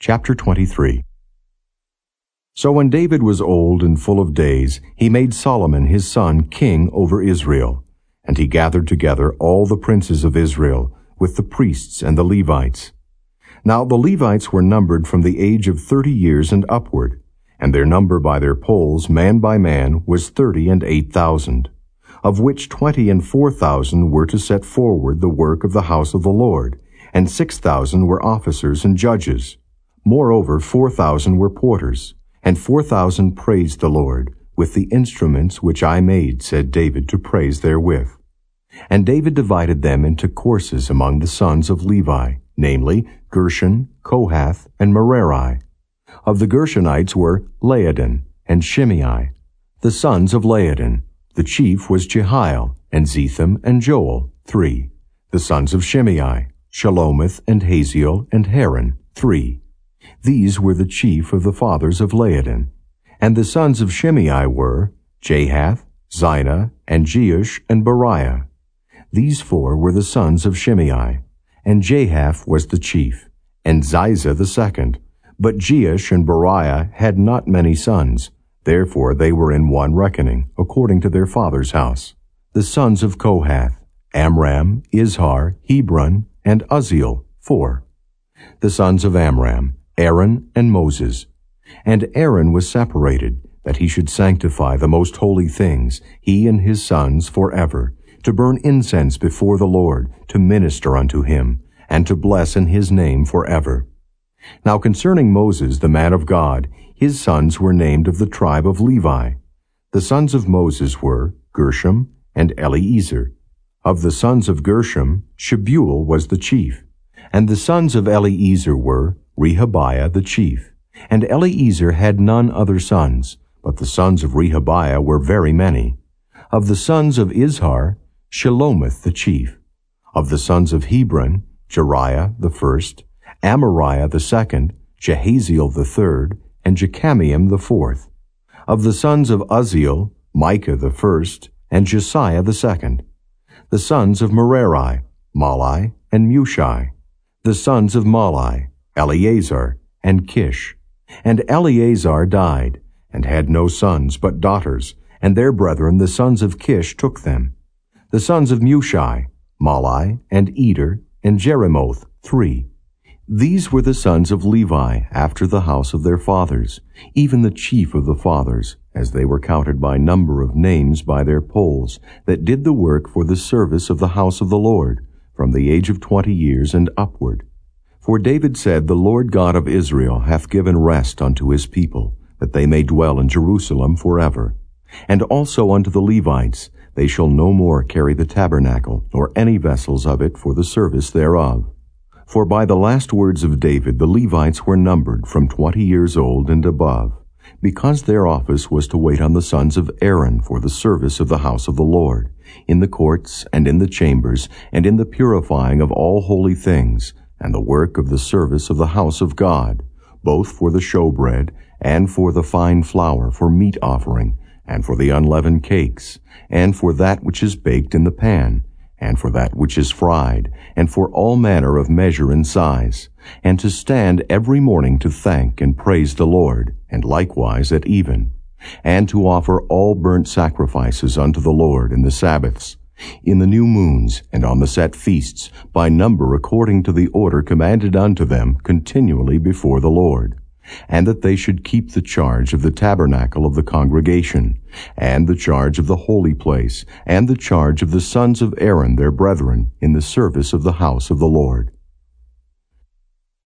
Chapter 23 So when David was old and full of days, he made Solomon his son king over Israel. And he gathered together all the princes of Israel, with the priests and the Levites. Now the Levites were numbered from the age of thirty years and upward, and their number by their polls, man by man, was thirty and eight thousand, of which twenty and four thousand were to set forward the work of the house of the Lord, and six thousand were officers and judges. Moreover, four thousand were porters, and four thousand praised the Lord, with the instruments which I made, said David, to praise therewith. And David divided them into courses among the sons of Levi, namely, Gershon, Kohath, and Merari. Of the Gershonites were Laadan and Shimei. The sons of Laadan, the chief was Jehiel, and Zetham and Joel, three. The sons of Shimei, Shelomith and Haziel and Haran, three. These were the chief of the fathers of Laadan. And the sons of Shimei were Jahath, Zina, and Jeush, and Beriah. These four were the sons of Shimei. And Jahath was the chief, and Zizah the second. But Jeush and Beriah had not many sons. Therefore they were in one reckoning, according to their father's house. The sons of Kohath, Amram, Izhar, Hebron, and Uzziel, four. The sons of Amram, Aaron and Moses. And Aaron was separated, that he should sanctify the most holy things, he and his sons forever, to burn incense before the Lord, to minister unto him, and to bless in his name forever. Now concerning Moses, the man of God, his sons were named of the tribe of Levi. The sons of Moses were Gershom and Eliezer. Of the sons of Gershom, Shebuel was the chief. And the sons of Eliezer were Rehabiah the chief. And Eliezer had none other sons, but the sons of Rehabiah were very many. Of the sons of Izhar, Shelomith the chief. Of the sons of Hebron, Jeriah the first, Amariah the second, Jahaziel the third, and Jekameam the fourth. Of the sons of Uzziel, Micah the first, and Jesiah the second. The sons of Merari, Mahli, and Mushi. The sons of Mahli, Eleazar, and Kish. And Eleazar died, and had no sons but daughters, and their brethren the sons of Kish took them. The sons of Mushi, Mahli, and Eder, and Jeremoth, three. These were the sons of Levi after the house of their fathers, even the chief of the fathers, as they were counted by number of names by their polls, that did the work for the service of the house of the Lord, from the age of twenty years and upward. For David said, The Lord God of Israel hath given rest unto his people, that they may dwell in Jerusalem forever. And also unto the Levites, they shall no more carry the tabernacle, nor any vessels of it for the service thereof. For by the last words of David the Levites were numbered from twenty years old and above, because their office was to wait on the sons of Aaron for the service of the house of the Lord, in the courts and in the chambers, and in the purifying of all holy things, and the work of the service of the house of God, both for the showbread, and for the fine flour for meat offering, and for the unleavened cakes, and for that which is baked in the pan, and for that which is fried, and for all manner of measure and size, and to stand every morning to thank and praise the Lord, and likewise at even, and to offer all burnt sacrifices unto the Lord in the Sabbaths, in the new moons, and on the set feasts, by number according to the order commanded unto them continually before the Lord, and that they should keep the charge of the tabernacle of the congregation, and the charge of the holy place, and the charge of the sons of Aaron their brethren, in the service of the house of the Lord.